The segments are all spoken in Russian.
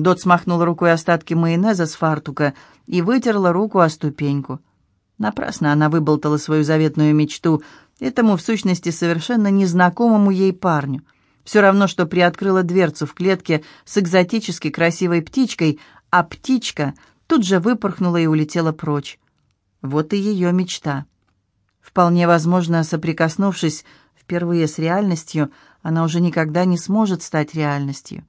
Дот смахнула рукой остатки майонеза с фартука и вытерла руку о ступеньку. Напрасно она выболтала свою заветную мечту этому, в сущности, совершенно незнакомому ей парню. Все равно, что приоткрыла дверцу в клетке с экзотически красивой птичкой, а птичка тут же выпорхнула и улетела прочь. Вот и ее мечта. Вполне возможно, соприкоснувшись впервые с реальностью, она уже никогда не сможет стать реальностью.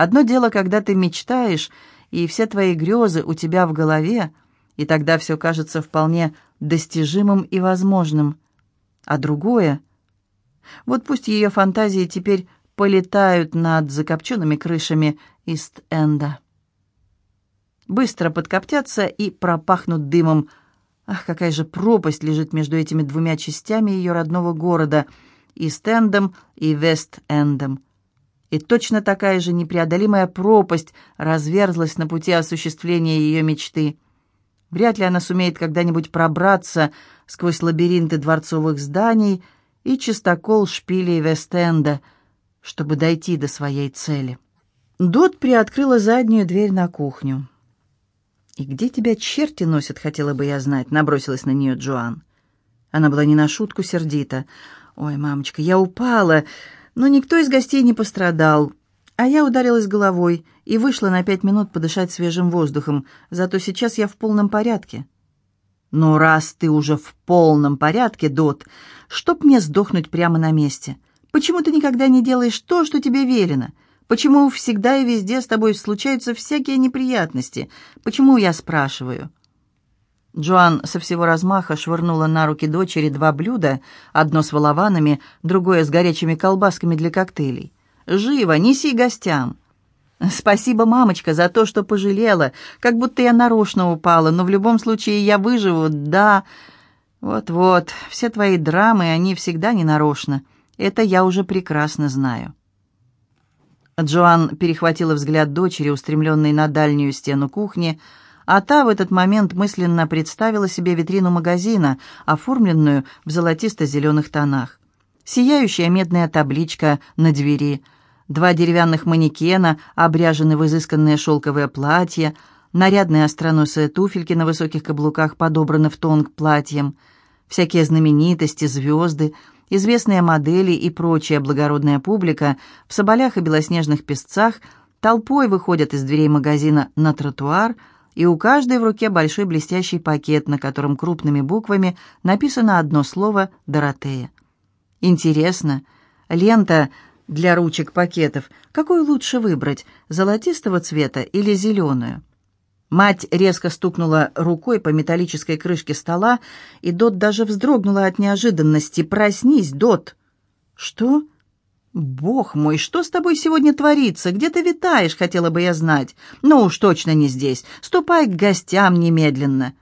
Одно дело, когда ты мечтаешь, и все твои грезы у тебя в голове, и тогда все кажется вполне достижимым и возможным. А другое... Вот пусть ее фантазии теперь полетают над закопченными крышами Ист-Энда. Быстро подкоптятся и пропахнут дымом. Ах, какая же пропасть лежит между этими двумя частями ее родного города — Ист-Эндом и Вест-Эндом и точно такая же непреодолимая пропасть разверзлась на пути осуществления ее мечты. Вряд ли она сумеет когда-нибудь пробраться сквозь лабиринты дворцовых зданий и чистокол шпилей Вестенда, чтобы дойти до своей цели. Дот приоткрыла заднюю дверь на кухню. «И где тебя черти носят, хотела бы я знать», — набросилась на нее Джоан. Она была не на шутку сердита. «Ой, мамочка, я упала!» Но никто из гостей не пострадал, а я ударилась головой и вышла на пять минут подышать свежим воздухом, зато сейчас я в полном порядке. Но раз ты уже в полном порядке, Дот, чтоб мне сдохнуть прямо на месте? Почему ты никогда не делаешь то, что тебе велено? Почему всегда и везде с тобой случаются всякие неприятности? Почему я спрашиваю?» Джоан со всего размаха швырнула на руки дочери два блюда, одно с волованами, другое с горячими колбасками для коктейлей. «Живо, неси гостям!» «Спасибо, мамочка, за то, что пожалела, как будто я нарочно упала, но в любом случае я выживу, да...» «Вот-вот, все твои драмы, они всегда не нарочно. Это я уже прекрасно знаю». Джоан перехватила взгляд дочери, устремленный на дальнюю стену кухни, — а та в этот момент мысленно представила себе витрину магазина, оформленную в золотисто-зеленых тонах. Сияющая медная табличка на двери, два деревянных манекена, обряжены в изысканное шелковое платье, нарядные остроносые туфельки на высоких каблуках подобраны в тон к платьям, всякие знаменитости, звезды, известные модели и прочая благородная публика в соболях и белоснежных песцах толпой выходят из дверей магазина на тротуар – и у каждой в руке большой блестящий пакет, на котором крупными буквами написано одно слово «Доротея». Интересно, лента для ручек пакетов, какую лучше выбрать, золотистого цвета или зеленую? Мать резко стукнула рукой по металлической крышке стола, и Дот даже вздрогнула от неожиданности. «Проснись, Дот!» «Что?» «Бог мой, что с тобой сегодня творится? Где ты витаешь, хотела бы я знать? Ну уж точно не здесь. Ступай к гостям немедленно».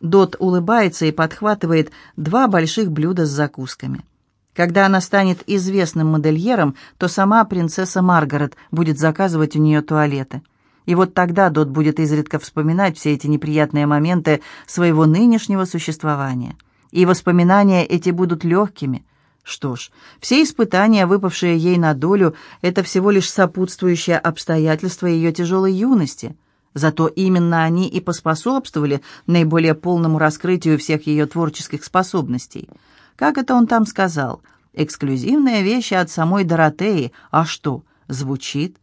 Дот улыбается и подхватывает два больших блюда с закусками. Когда она станет известным модельером, то сама принцесса Маргарет будет заказывать у нее туалеты. И вот тогда Дот будет изредка вспоминать все эти неприятные моменты своего нынешнего существования. И воспоминания эти будут легкими, что ж, все испытания, выпавшие ей на долю, это всего лишь сопутствующее обстоятельство ее тяжелой юности. Зато именно они и поспособствовали наиболее полному раскрытию всех ее творческих способностей. Как это он там сказал? «Эксклюзивные вещи от самой Доротеи. А что, звучит?»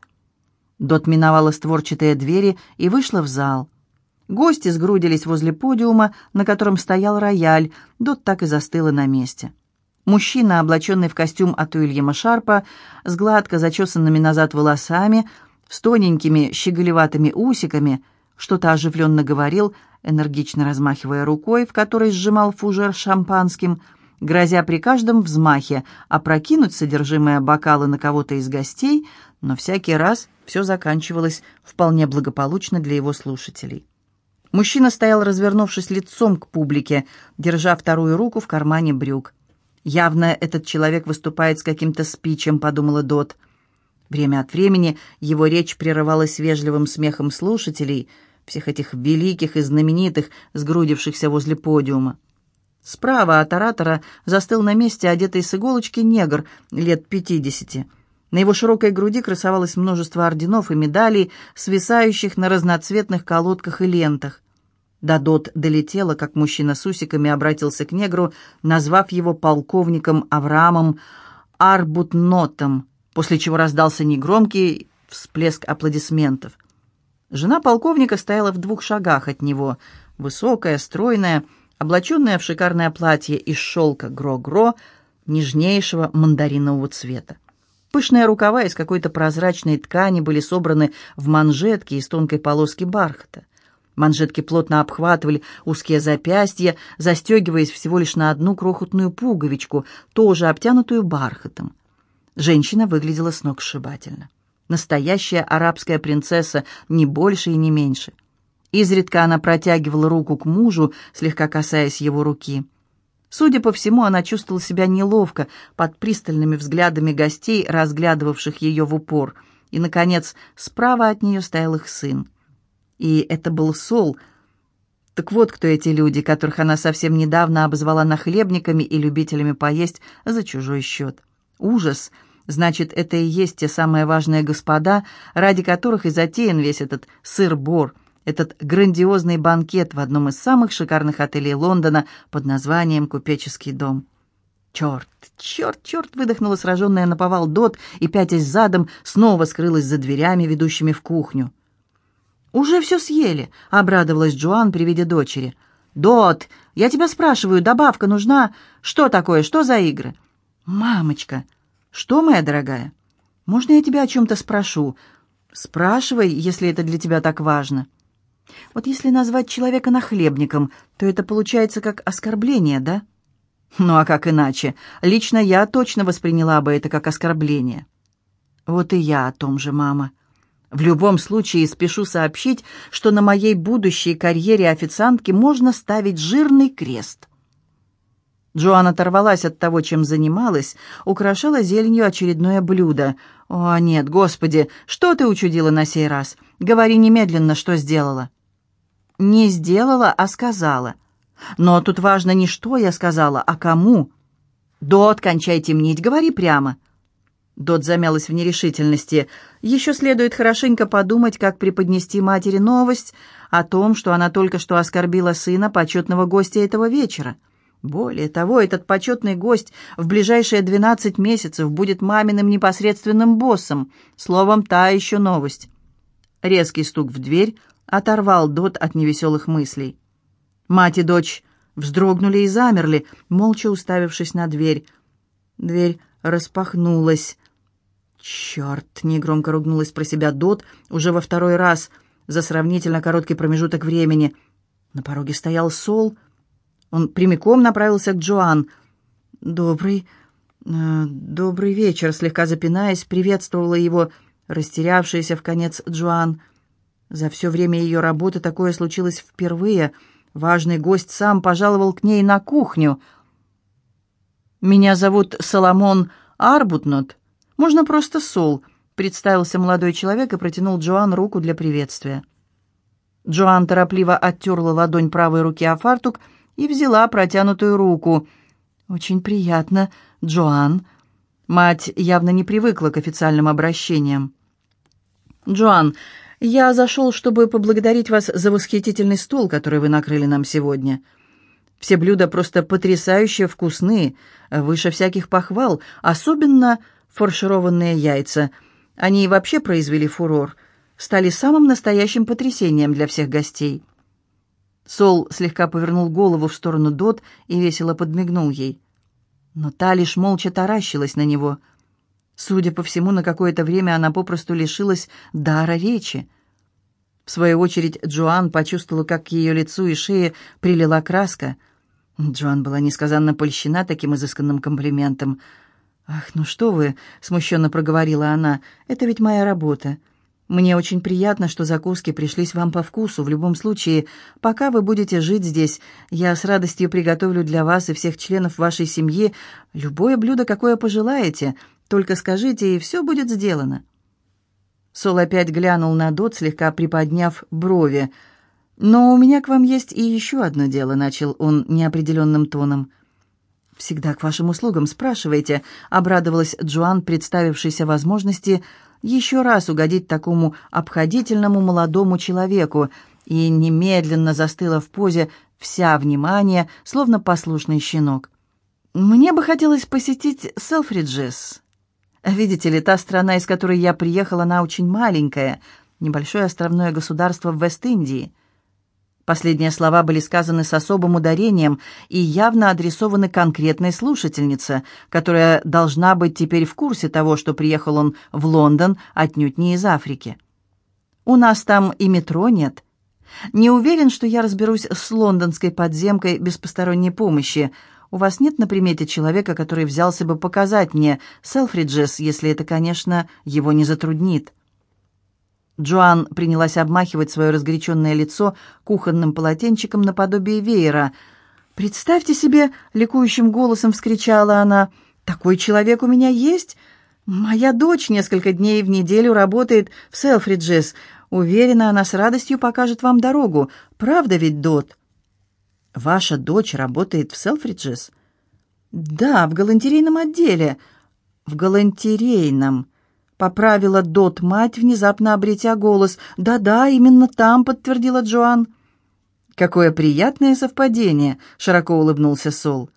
Дот миновала створчатые двери и вышла в зал. Гости сгрудились возле подиума, на котором стоял рояль. Дот так и застыла на месте. Мужчина, облаченный в костюм от Уильяма Шарпа, с гладко зачесанными назад волосами, с тоненькими щеголеватыми усиками, что-то оживленно говорил, энергично размахивая рукой, в которой сжимал фужер шампанским, грозя при каждом взмахе опрокинуть содержимое бокала на кого-то из гостей, но всякий раз все заканчивалось вполне благополучно для его слушателей. Мужчина стоял, развернувшись лицом к публике, держа вторую руку в кармане брюк. «Явно этот человек выступает с каким-то спичем», — подумала Дот. Время от времени его речь прерывалась вежливым смехом слушателей, всех этих великих и знаменитых, сгрудившихся возле подиума. Справа от оратора застыл на месте одетый с иголочки негр лет пятидесяти. На его широкой груди красовалось множество орденов и медалей, свисающих на разноцветных колодках и лентах. До Дот долетела, как мужчина с усиками обратился к негру, назвав его полковником Авраамом Арбутнотом, после чего раздался негромкий всплеск аплодисментов. Жена полковника стояла в двух шагах от него, высокая, стройная, облаченная в шикарное платье из шелка гро-гро, нежнейшего мандаринового цвета. Пышные рукава из какой-то прозрачной ткани были собраны в манжетки из тонкой полоски бархата. Манжетки плотно обхватывали узкие запястья, застегиваясь всего лишь на одну крохотную пуговичку, тоже обтянутую бархатом. Женщина выглядела сногсшибательно. Настоящая арабская принцесса, не больше и не меньше. Изредка она протягивала руку к мужу, слегка касаясь его руки. Судя по всему, она чувствовала себя неловко под пристальными взглядами гостей, разглядывавших ее в упор. И, наконец, справа от нее стоял их сын. И это был Сол. Так вот, кто эти люди, которых она совсем недавно обозвала нахлебниками и любителями поесть за чужой счет. Ужас! Значит, это и есть те самые важные господа, ради которых и затеян весь этот сыр-бор — этот грандиозный банкет в одном из самых шикарных отелей Лондона под названием «Купеческий дом». «Черт, черт, черт!» — выдохнула сраженная на повал Дот и, пятясь задом, снова скрылась за дверями, ведущими в кухню. «Уже все съели», — обрадовалась Джоан при виде дочери. «Дот, я тебя спрашиваю, добавка нужна? Что такое, что за игры?» «Мамочка!» «Что, моя дорогая? Можно я тебя о чем-то спрошу?» «Спрашивай, если это для тебя так важно». Вот если назвать человека нахлебником, то это получается как оскорбление, да? Ну а как иначе? Лично я точно восприняла бы это как оскорбление. Вот и я о том же, мама. В любом случае спешу сообщить, что на моей будущей карьере официантки можно ставить жирный крест. Джоанна оторвалась от того, чем занималась, украшала зеленью очередное блюдо. «О, нет, господи, что ты учудила на сей раз? Говори немедленно, что сделала». Не сделала, а сказала. Но тут важно не что я сказала, а кому. Дот, кончай темнить, говори прямо. Дот замялась в нерешительности. Еще следует хорошенько подумать, как преподнести матери новость о том, что она только что оскорбила сына, почетного гостя этого вечера. Более того, этот почетный гость в ближайшие двенадцать месяцев будет маминым непосредственным боссом. Словом, та еще новость. Резкий стук в дверь оторвал Дот от невеселых мыслей. Мать и дочь вздрогнули и замерли, молча уставившись на дверь. Дверь распахнулась. «Черт!» — негромко ругнулась про себя Дот уже во второй раз за сравнительно короткий промежуток времени. На пороге стоял Сол. Он прямиком направился к Джоан. «Добрый... Э, добрый вечер», — слегка запинаясь, приветствовала его растерявшаяся в конец Джоан — за все время ее работы такое случилось впервые. Важный гость сам пожаловал к ней на кухню. «Меня зовут Соломон Арбутнот. Можно просто Сол», — представился молодой человек и протянул Джоан руку для приветствия. Джоан торопливо оттерла ладонь правой руки о фартук и взяла протянутую руку. «Очень приятно, Джоан». Мать явно не привыкла к официальным обращениям. «Джоан, я зашел, чтобы поблагодарить вас за восхитительный стол, который вы накрыли нам сегодня. Все блюда просто потрясающе вкусные, выше всяких похвал, особенно фаршированные яйца. Они и вообще произвели фурор, стали самым настоящим потрясением для всех гостей. Сол слегка повернул голову в сторону Дот и весело подмигнул ей. Но та лишь молча таращилась на него — Судя по всему, на какое-то время она попросту лишилась дара речи. В свою очередь Джоан почувствовала, как к ее лицу и шее прилила краска. Джоан была несказанно польщена таким изысканным комплиментом. «Ах, ну что вы!» — смущенно проговорила она. «Это ведь моя работа. Мне очень приятно, что закуски пришлись вам по вкусу. В любом случае, пока вы будете жить здесь, я с радостью приготовлю для вас и всех членов вашей семьи любое блюдо, какое пожелаете. Только скажите, и все будет сделано». Сол опять глянул на Дот, слегка приподняв брови. «Но у меня к вам есть и еще одно дело», — начал он неопределенным тоном. «Всегда к вашим услугам, спрашивайте», — обрадовалась Джоан, представившейся возможности еще раз угодить такому обходительному молодому человеку, и немедленно застыла в позе вся внимание, словно послушный щенок. «Мне бы хотелось посетить Селфриджес. Видите ли, та страна, из которой я приехала, она очень маленькая, небольшое островное государство в Вест-Индии». Последние слова были сказаны с особым ударением и явно адресованы конкретной слушательнице, которая должна быть теперь в курсе того, что приехал он в Лондон отнюдь не из Африки. «У нас там и метро нет. Не уверен, что я разберусь с лондонской подземкой без посторонней помощи. У вас нет на примете человека, который взялся бы показать мне Селфриджес, если это, конечно, его не затруднит?» Джоан принялась обмахивать свое разгоряченное лицо кухонным полотенчиком наподобие веера. «Представьте себе!» — ликующим голосом вскричала она. «Такой человек у меня есть! Моя дочь несколько дней в неделю работает в Селфриджес. Уверена, она с радостью покажет вам дорогу. Правда ведь, Дот?» «Ваша дочь работает в Селфриджес?» «Да, в галантерейном отделе». «В галантерейном», Поправила Дот мать, внезапно обретя голос. «Да-да, именно там», — подтвердила Джоан. «Какое приятное совпадение!» — широко улыбнулся Сол.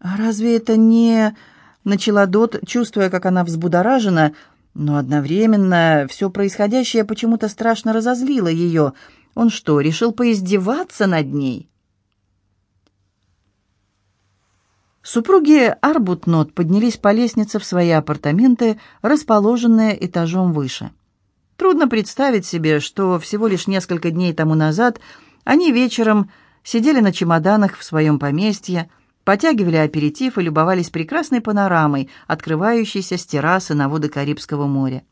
«А разве это не...» — начала Дот, чувствуя, как она взбудоражена, но одновременно все происходящее почему-то страшно разозлило ее. Он что, решил поиздеваться над ней?» Супруги Арбутнот поднялись по лестнице в свои апартаменты, расположенные этажом выше. Трудно представить себе, что всего лишь несколько дней тому назад они вечером сидели на чемоданах в своем поместье, потягивали аперитив и любовались прекрасной панорамой, открывающейся с террасы на воды Карибского моря.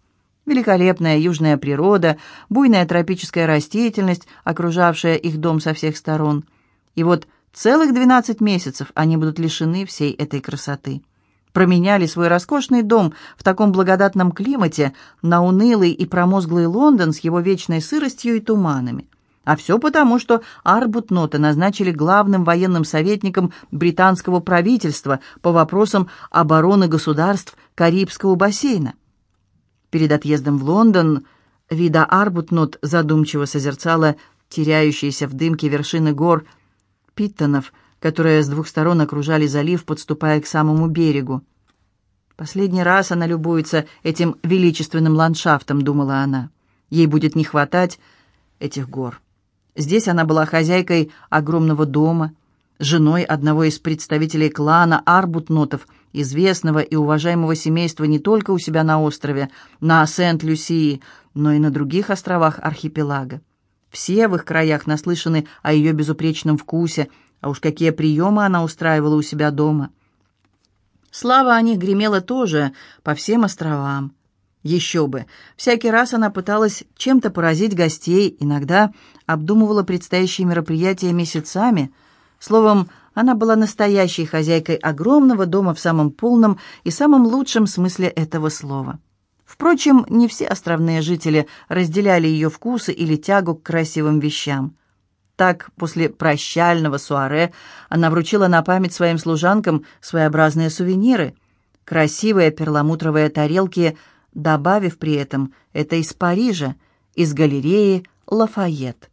Великолепная южная природа, буйная тропическая растительность, окружавшая их дом со всех сторон. И вот Целых двенадцать месяцев они будут лишены всей этой красоты. Променяли свой роскошный дом в таком благодатном климате на унылый и промозглый Лондон с его вечной сыростью и туманами. А все потому, что Арбутнота назначили главным военным советником британского правительства по вопросам обороны государств Карибского бассейна. Перед отъездом в Лондон Вида Арбутнот задумчиво созерцала теряющиеся в дымке вершины гор – Питтонов, которые с двух сторон окружали залив, подступая к самому берегу. Последний раз она любуется этим величественным ландшафтом, думала она. Ей будет не хватать этих гор. Здесь она была хозяйкой огромного дома, женой одного из представителей клана Арбутнотов, известного и уважаемого семейства не только у себя на острове, на Сент-Люсии, но и на других островах архипелага. Все в их краях наслышаны о ее безупречном вкусе, а уж какие приемы она устраивала у себя дома. Слава о них гремела тоже по всем островам. Еще бы, всякий раз она пыталась чем-то поразить гостей, иногда обдумывала предстоящие мероприятия месяцами. Словом, она была настоящей хозяйкой огромного дома в самом полном и самом лучшем смысле этого слова. Впрочем, не все островные жители разделяли ее вкусы или тягу к красивым вещам. Так, после прощального суаре она вручила на память своим служанкам своеобразные сувениры, красивые перламутровые тарелки, добавив при этом «это из Парижа», из галереи «Лафайет».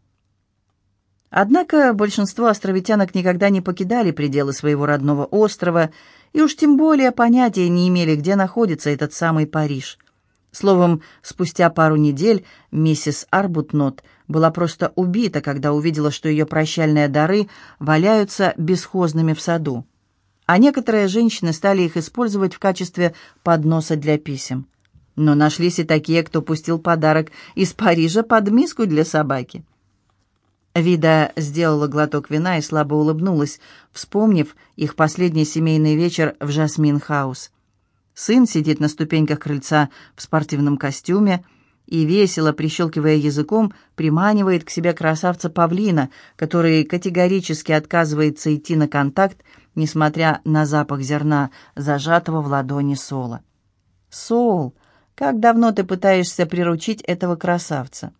Однако большинство островитянок никогда не покидали пределы своего родного острова и уж тем более понятия не имели, где находится этот самый Париж – Словом, спустя пару недель миссис Арбутнот была просто убита, когда увидела, что ее прощальные дары валяются бесхозными в саду. А некоторые женщины стали их использовать в качестве подноса для писем. Но нашлись и такие, кто пустил подарок из Парижа под миску для собаки. Вида сделала глоток вина и слабо улыбнулась, вспомнив их последний семейный вечер в Жасмин-хаус. Сын сидит на ступеньках крыльца в спортивном костюме и, весело прищелкивая языком, приманивает к себе красавца павлина, который категорически отказывается идти на контакт, несмотря на запах зерна, зажатого в ладони Сола. «Сол, как давно ты пытаешься приручить этого красавца?»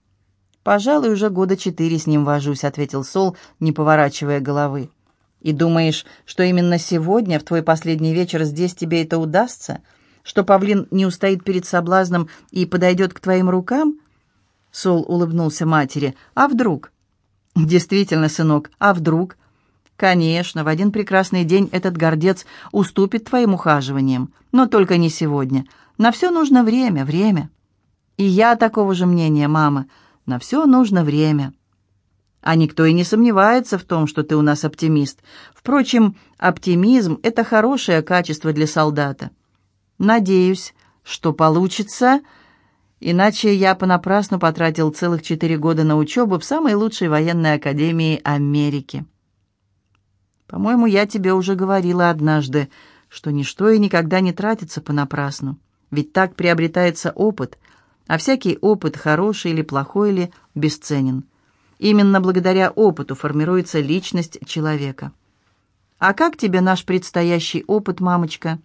«Пожалуй, уже года четыре с ним вожусь», — ответил Сол, не поворачивая головы. И думаешь, что именно сегодня, в твой последний вечер, здесь тебе это удастся? Что павлин не устоит перед соблазном и подойдет к твоим рукам?» Сол улыбнулся матери. «А вдруг?» «Действительно, сынок, а вдруг?» «Конечно, в один прекрасный день этот гордец уступит твоим ухаживаниям, но только не сегодня. На все нужно время, время». «И я такого же мнения, мама. На все нужно время». А никто и не сомневается в том, что ты у нас оптимист. Впрочем, оптимизм — это хорошее качество для солдата. Надеюсь, что получится, иначе я понапрасну потратил целых четыре года на учебу в самой лучшей военной академии Америки. По-моему, я тебе уже говорила однажды, что ничто и никогда не тратится понапрасну. Ведь так приобретается опыт, а всякий опыт, хороший или плохой или бесценен. Именно благодаря опыту формируется личность человека. А как тебе наш предстоящий опыт, мамочка?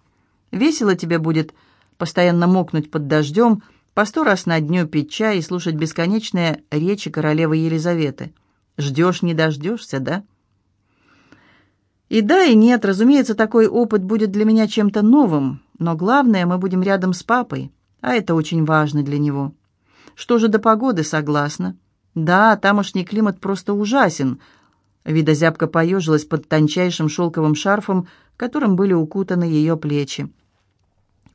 Весело тебе будет постоянно мокнуть под дождем, по сто раз на дню пить чай и слушать бесконечные речи королевы Елизаветы. Ждешь, не дождешься, да? И да, и нет, разумеется, такой опыт будет для меня чем-то новым, но главное, мы будем рядом с папой, а это очень важно для него. Что же до погоды, согласна. Да, тамошний климат просто ужасен. Вида зябко поежилась под тончайшим шелковым шарфом, которым были укутаны ее плечи.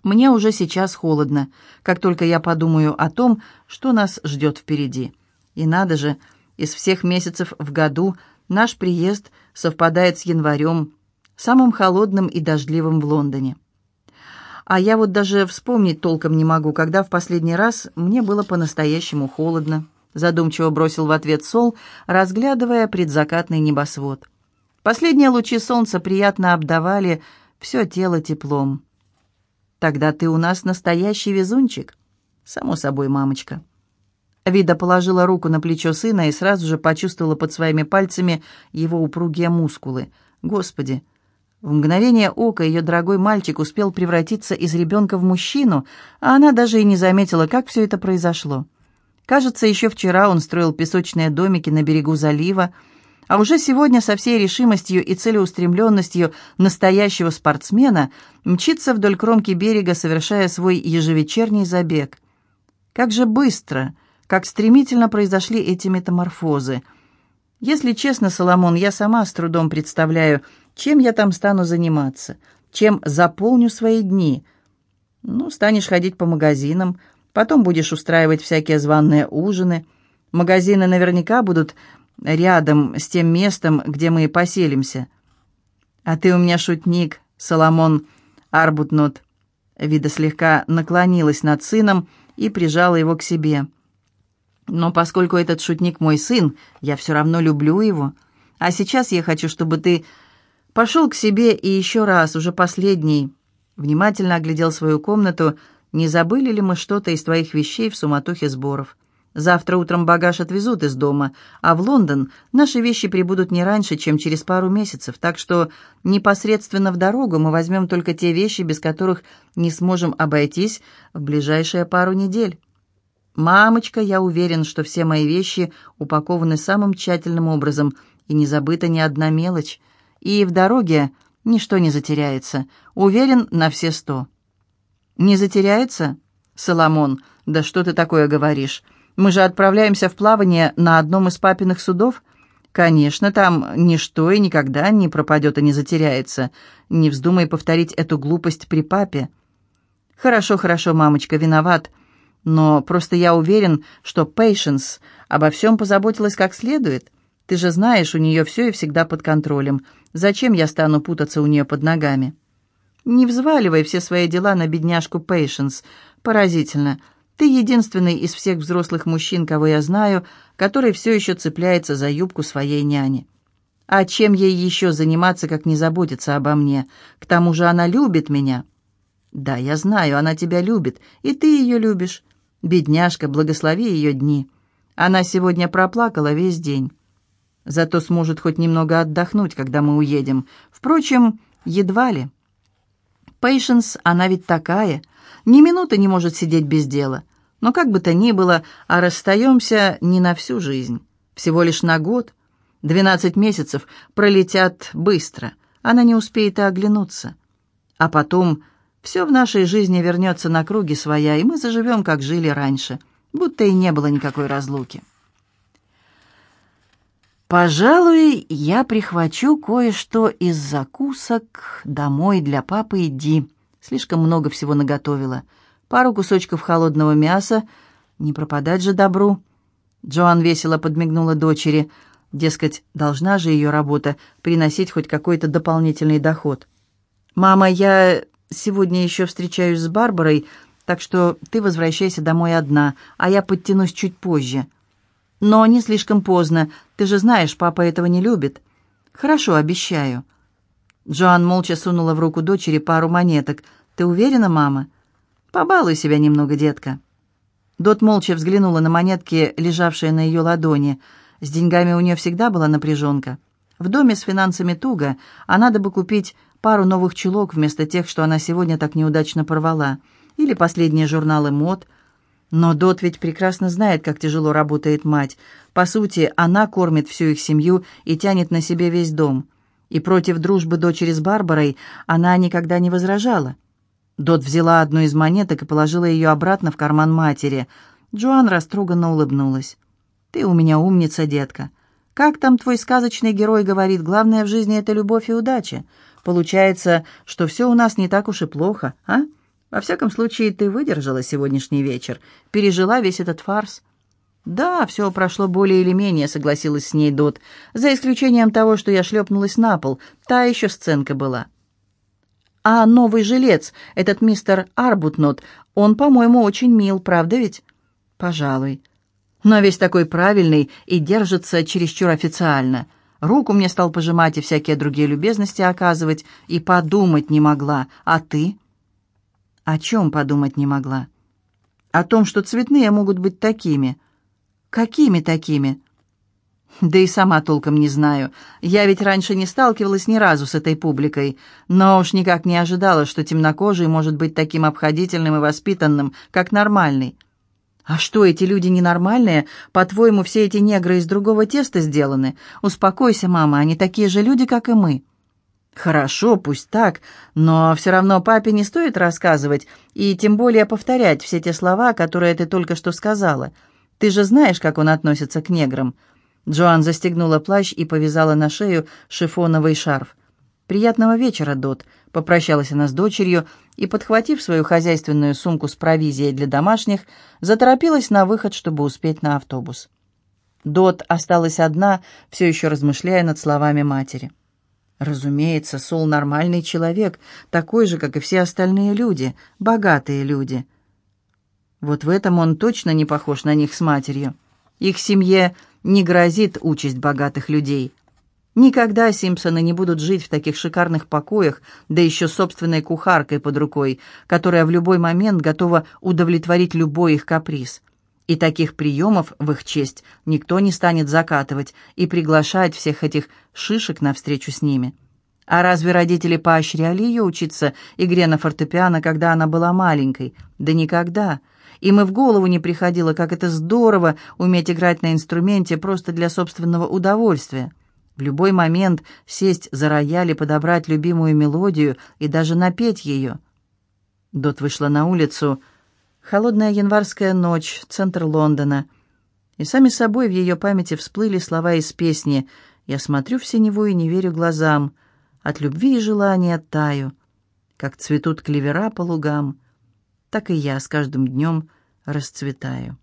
Мне уже сейчас холодно, как только я подумаю о том, что нас ждет впереди. И надо же, из всех месяцев в году наш приезд совпадает с январем, самым холодным и дождливым в Лондоне. А я вот даже вспомнить толком не могу, когда в последний раз мне было по-настоящему холодно задумчиво бросил в ответ Сол, разглядывая предзакатный небосвод. Последние лучи солнца приятно обдавали все тело теплом. «Тогда ты у нас настоящий везунчик?» «Само собой, мамочка». Вида положила руку на плечо сына и сразу же почувствовала под своими пальцами его упругие мускулы. «Господи!» В мгновение ока ее дорогой мальчик успел превратиться из ребенка в мужчину, а она даже и не заметила, как все это произошло. Кажется, еще вчера он строил песочные домики на берегу залива, а уже сегодня со всей решимостью и целеустремленностью настоящего спортсмена мчится вдоль кромки берега, совершая свой ежевечерний забег. Как же быстро, как стремительно произошли эти метаморфозы. Если честно, Соломон, я сама с трудом представляю, чем я там стану заниматься, чем заполню свои дни. Ну, станешь ходить по магазинам, Потом будешь устраивать всякие званные ужины. Магазины наверняка будут рядом с тем местом, где мы поселимся. А ты у меня шутник, Соломон Арбутнот. Вида слегка наклонилась над сыном и прижала его к себе. Но поскольку этот шутник мой сын, я все равно люблю его. А сейчас я хочу, чтобы ты пошел к себе и еще раз, уже последний, внимательно оглядел свою комнату, не забыли ли мы что-то из твоих вещей в суматохе сборов? Завтра утром багаж отвезут из дома, а в Лондон наши вещи прибудут не раньше, чем через пару месяцев, так что непосредственно в дорогу мы возьмем только те вещи, без которых не сможем обойтись в ближайшие пару недель. Мамочка, я уверен, что все мои вещи упакованы самым тщательным образом, и не забыта ни одна мелочь. И в дороге ничто не затеряется. Уверен на все сто. «Не затеряется?» «Соломон, да что ты такое говоришь? Мы же отправляемся в плавание на одном из папиных судов?» «Конечно, там ничто и никогда не пропадет и не затеряется. Не вздумай повторить эту глупость при папе». «Хорошо, хорошо, мамочка, виноват. Но просто я уверен, что Пейшенс обо всем позаботилась как следует. Ты же знаешь, у нее все и всегда под контролем. Зачем я стану путаться у нее под ногами?» Не взваливай все свои дела на бедняжку Пейшенс. Поразительно. Ты единственный из всех взрослых мужчин, кого я знаю, который все еще цепляется за юбку своей няни. А чем ей еще заниматься, как не заботиться обо мне? К тому же она любит меня. Да, я знаю, она тебя любит, и ты ее любишь. Бедняжка, благослови ее дни. Она сегодня проплакала весь день. Зато сможет хоть немного отдохнуть, когда мы уедем. Впрочем, едва ли. Пейшенс, она ведь такая, ни минуты не может сидеть без дела. Но как бы то ни было, а расстаемся не на всю жизнь, всего лишь на год. Двенадцать месяцев пролетят быстро, она не успеет и оглянуться. А потом все в нашей жизни вернется на круги своя, и мы заживем, как жили раньше, будто и не было никакой разлуки. Пожалуй, я прихвачу кое-что из закусок домой для папы и Ди. Слишком много всего наготовила. Пару кусочков холодного мяса. Не пропадать же добру. Джоан весело подмигнула дочери. Дескать, должна же ее работа приносить хоть какой-то дополнительный доход. «Мама, я сегодня еще встречаюсь с Барбарой, так что ты возвращайся домой одна, а я подтянусь чуть позже». Но не слишком поздно. Ты же знаешь, папа этого не любит. Хорошо, обещаю. Джоан молча сунула в руку дочери пару монеток. Ты уверена, мама? Побалуй себя немного, детка. Дот молча взглянула на монетки, лежавшие на ее ладони. С деньгами у нее всегда была напряженка. В доме с финансами туго, а надо бы купить пару новых чулок вместо тех, что она сегодня так неудачно порвала. Или последние журналы мод – но Дот ведь прекрасно знает, как тяжело работает мать. По сути, она кормит всю их семью и тянет на себе весь дом. И против дружбы дочери с Барбарой она никогда не возражала. Дот взяла одну из монеток и положила ее обратно в карман матери. Джоан растроганно улыбнулась. «Ты у меня умница, детка. Как там твой сказочный герой говорит, главное в жизни — это любовь и удача. Получается, что все у нас не так уж и плохо, а?» Во всяком случае, ты выдержала сегодняшний вечер, пережила весь этот фарс. Да, все прошло более или менее, согласилась с ней Дот, за исключением того, что я шлепнулась на пол. Та еще сценка была. А новый жилец, этот мистер Арбутнот, он, по-моему, очень мил, правда ведь? Пожалуй. Но весь такой правильный и держится чересчур официально. Руку мне стал пожимать и всякие другие любезности оказывать, и подумать не могла. А ты? О чем подумать не могла? О том, что цветные могут быть такими. Какими такими? Да и сама толком не знаю. Я ведь раньше не сталкивалась ни разу с этой публикой, но уж никак не ожидала, что темнокожий может быть таким обходительным и воспитанным, как нормальный. А что, эти люди ненормальные? По-твоему, все эти негры из другого теста сделаны? Успокойся, мама, они такие же люди, как и мы. «Хорошо, пусть так, но все равно папе не стоит рассказывать и тем более повторять все те слова, которые ты только что сказала. Ты же знаешь, как он относится к неграм». Джоан застегнула плащ и повязала на шею шифоновый шарф. «Приятного вечера, Дот», — попрощалась она с дочерью и, подхватив свою хозяйственную сумку с провизией для домашних, заторопилась на выход, чтобы успеть на автобус. Дот осталась одна, все еще размышляя над словами матери. Разумеется, Сол нормальный человек, такой же, как и все остальные люди, богатые люди. Вот в этом он точно не похож на них с матерью. Их семье не грозит участь богатых людей. Никогда Симпсоны не будут жить в таких шикарных покоях, да еще собственной кухаркой под рукой, которая в любой момент готова удовлетворить любой их каприз. И таких приемов в их честь никто не станет закатывать и приглашать всех этих шишек на встречу с ними. А разве родители поощряли ее учиться игре на фортепиано, когда она была маленькой? Да никогда. Им и в голову не приходило, как это здорово уметь играть на инструменте просто для собственного удовольствия. В любой момент сесть за рояль и подобрать любимую мелодию и даже напеть ее. Дот вышла на улицу, — Холодная январская ночь, центр Лондона. И сами собой в ее памяти всплыли слова из песни «Я смотрю в синеву и не верю глазам, от любви и желания таю, как цветут клевера по лугам, так и я с каждым днем расцветаю».